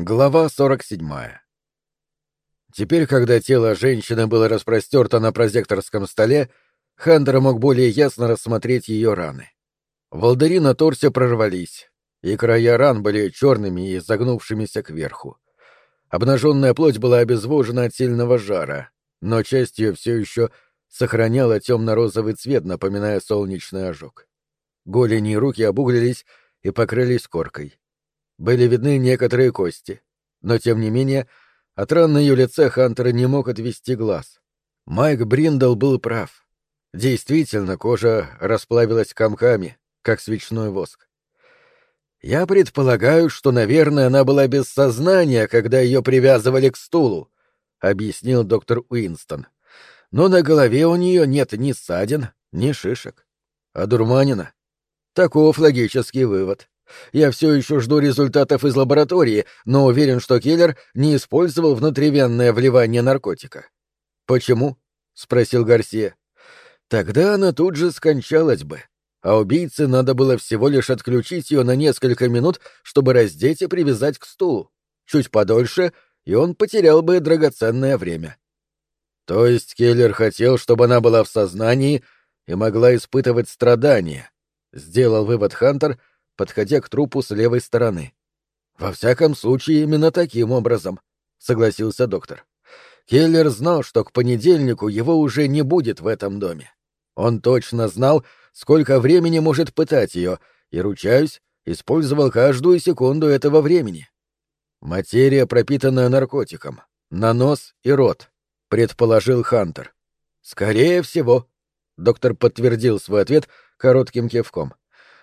Глава 47. Теперь, когда тело женщины было распростерто на прозекторском столе, Хантер мог более ясно рассмотреть ее раны. Волдыри на торсе прорвались, и края ран были черными и загнувшимися кверху. Обнаженная плоть была обезвожена от сильного жара, но часть ее все еще сохраняла темно-розовый цвет, напоминая солнечный ожог. Голени и руки обуглились и покрылись коркой. Были видны некоторые кости, но тем не менее от ран на ее лице Хантер не мог отвести глаз. Майк Бриндл был прав. Действительно, кожа расплавилась комками, как свечной воск. Я предполагаю, что, наверное, она была без сознания, когда ее привязывали к стулу, объяснил доктор Уинстон. Но на голове у нее нет ни ссадин, ни шишек. А дурманина? Таков логический вывод. Я все еще жду результатов из лаборатории, но уверен, что киллер не использовал внутривенное вливание наркотика. Почему? спросил Гарсия. Тогда она тут же скончалась бы. А убийце надо было всего лишь отключить ее на несколько минут, чтобы раздеть и привязать к стулу. Чуть подольше, и он потерял бы драгоценное время. То есть Келлер хотел, чтобы она была в сознании и могла испытывать страдания, сделал вывод Хантер, подходя к трупу с левой стороны. «Во всяком случае, именно таким образом», — согласился доктор. Келлер знал, что к понедельнику его уже не будет в этом доме. Он точно знал, сколько времени может пытать ее, и, ручаюсь, использовал каждую секунду этого времени. Материя, пропитанная наркотиком, на нос и рот, предположил Хантер. Скорее всего, доктор подтвердил свой ответ коротким кивком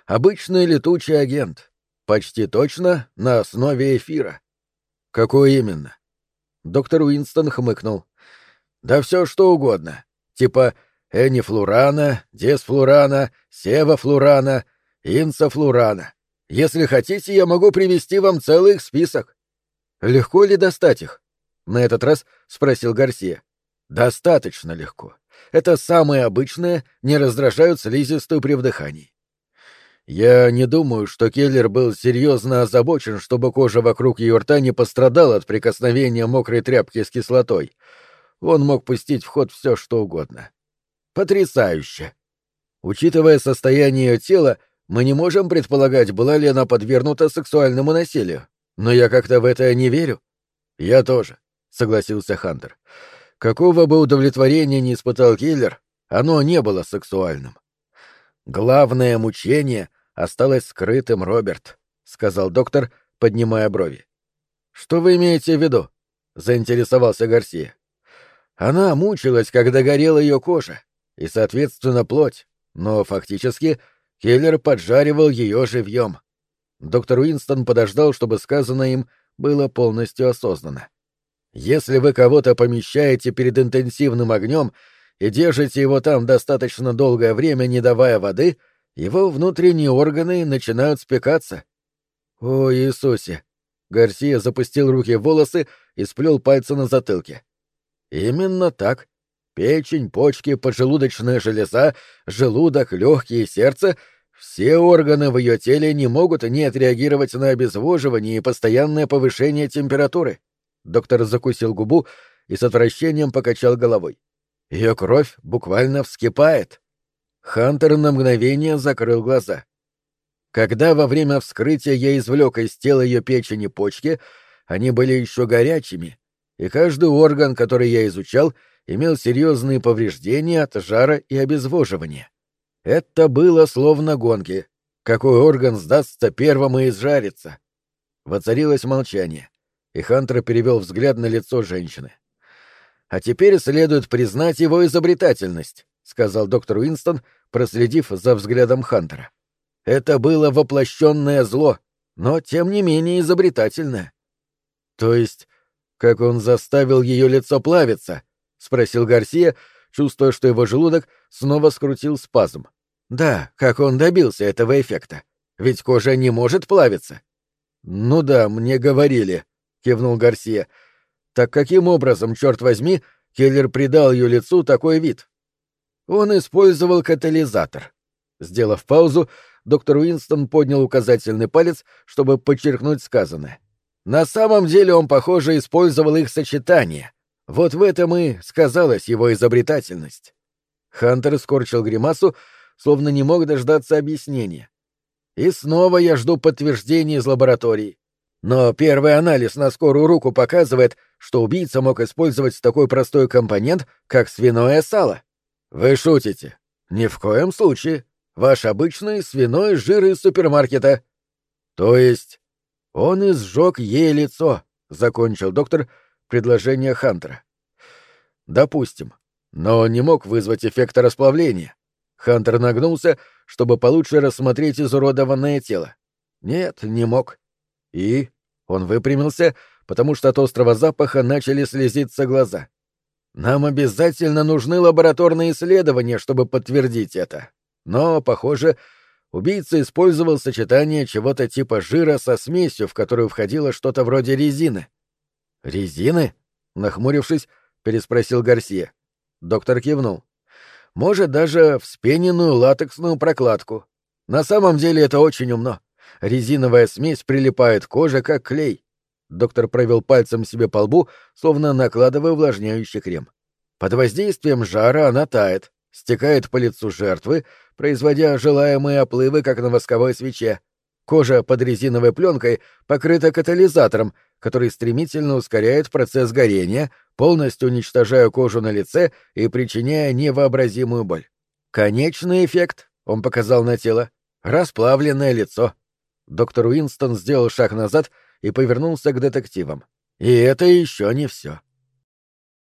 обычный летучий агент. Почти точно на основе эфира. Какой именно? Доктор Уинстон хмыкнул. Да все что угодно. Типа энифлурана, десфлурана, севафлурана, инсофлурана. Если хотите, я могу привести вам целый их список. Легко ли достать их? На этот раз спросил Гарсия. Достаточно легко. Это самые обычные, не раздражают слизистую при вдыхании. Я не думаю, что Келлер был серьезно озабочен, чтобы кожа вокруг ее рта не пострадала от прикосновения мокрой тряпки с кислотой. Он мог пустить в ход все, что угодно. Потрясающе! Учитывая состояние ее тела, мы не можем предполагать, была ли она подвергнута сексуальному насилию. Но я как-то в это не верю. Я тоже, согласился Хантер. Какого бы удовлетворения не испытал киллер, оно не было сексуальным. Главное мучение осталось скрытым, Роберт, сказал доктор, поднимая брови. Что вы имеете в виду? заинтересовался Гарсия. Она мучилась, когда горела ее кожа, и, соответственно, плоть, но фактически киллер поджаривал ее живьем. Доктор Уинстон подождал, чтобы сказанное им было полностью осознанно. Если вы кого-то помещаете перед интенсивным огнем и держите его там достаточно долгое время, не давая воды, его внутренние органы начинают спекаться. О, Иисусе! Гарсия запустил руки в волосы и сплел пальцы на затылке. Именно так. Печень, почки, поджелудочная железа, желудок, легкие сердце — все органы в ее теле не могут не отреагировать на обезвоживание и постоянное повышение температуры. Доктор закусил губу и с отвращением покачал головой. Ее кровь буквально вскипает. Хантер на мгновение закрыл глаза. Когда во время вскрытия я извлек из тела ее печени почки, они были еще горячими, и каждый орган, который я изучал, имел серьезные повреждения от жара и обезвоживания. Это было словно гонки. Какой орган сдастся первым и изжарится? Воцарилось молчание, и Хантер перевел взгляд на лицо женщины. А теперь следует признать его изобретательность, сказал доктор Уинстон, проследив за взглядом Хантера. Это было воплощенное зло, но тем не менее изобретательное. То есть, как он заставил ее лицо плавиться? спросил Гарсия, чувствуя, что его желудок снова скрутил спазм. Да, как он добился этого эффекта? Ведь кожа не может плавиться. Ну да, мне говорили, кивнул Гарсия. Так каким образом, черт возьми, Келлер придал ее лицу такой вид? Он использовал катализатор. Сделав паузу, доктор Уинстон поднял указательный палец, чтобы подчеркнуть сказанное. На самом деле он, похоже, использовал их сочетание. Вот в этом и сказалась его изобретательность. Хантер скорчил гримасу, словно не мог дождаться объяснения. И снова я жду подтверждений из лаборатории. Но первый анализ на скорую руку показывает, что убийца мог использовать такой простой компонент, как свиное сало. Вы шутите? Ни в коем случае. Ваш обычный свиной жир из супермаркета. То есть он изжег ей лицо, закончил доктор предложение Хантера. Допустим. Но он не мог вызвать эффекта расплавления. Хантер нагнулся, чтобы получше рассмотреть изуродованное тело. Нет, не мог. И он выпрямился, потому что от острого запаха начали слезиться глаза. Нам обязательно нужны лабораторные исследования, чтобы подтвердить это. Но, похоже, убийца использовал сочетание чего-то типа жира со смесью, в которую входило что-то вроде резины. «Резины?» — нахмурившись, переспросил Гарсия. Доктор кивнул. «Может, даже вспененную латексную прокладку. На самом деле это очень умно. Резиновая смесь прилипает к коже, как клей». Доктор провел пальцем себе по лбу, словно накладывая увлажняющий крем. Под воздействием жара она тает, стекает по лицу жертвы, производя желаемые оплывы, как на восковой свече. Кожа под резиновой пленкой покрыта катализатором, который стремительно ускоряет процесс горения, полностью уничтожая кожу на лице и причиняя невообразимую боль. Конечный эффект, он показал на тело, расплавленное лицо. Доктор Уинстон сделал шаг назад и повернулся к детективам. И это еще не все.